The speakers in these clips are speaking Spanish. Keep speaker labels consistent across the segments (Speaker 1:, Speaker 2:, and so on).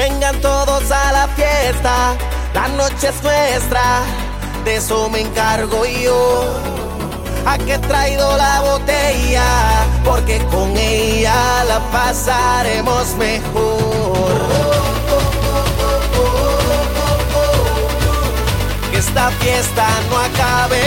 Speaker 1: Vengan todos a la fiesta, la noche es nuestra, de eso me encargo yo. ¿A que he traído la botella? Porque con ella la pasaremos mejor. Que esta fiesta no acabe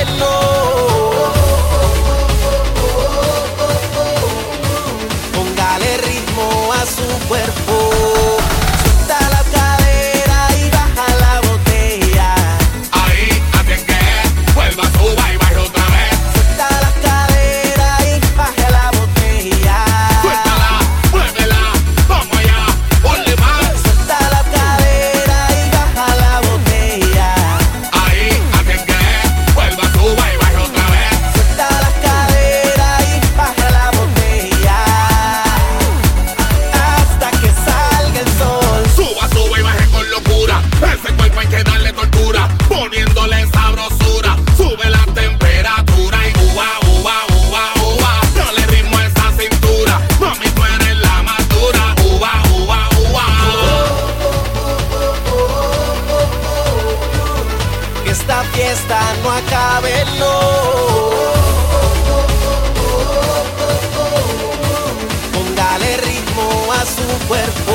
Speaker 1: fiesta no acabe, no. Póngale ritmo a su cuerpo.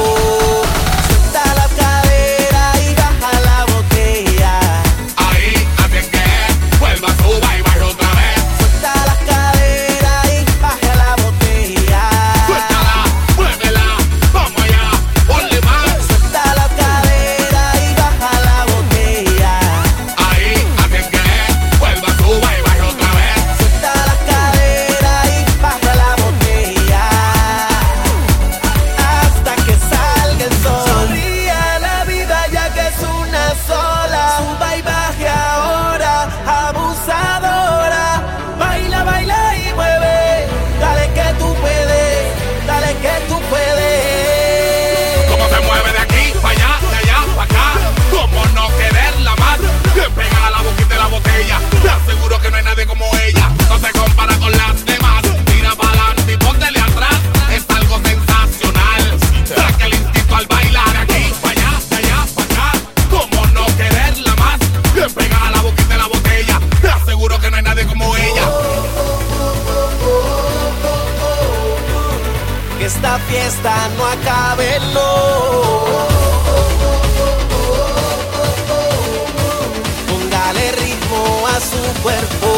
Speaker 1: esta fiesta no acabe, no. Póngale ritmo a su cuerpo.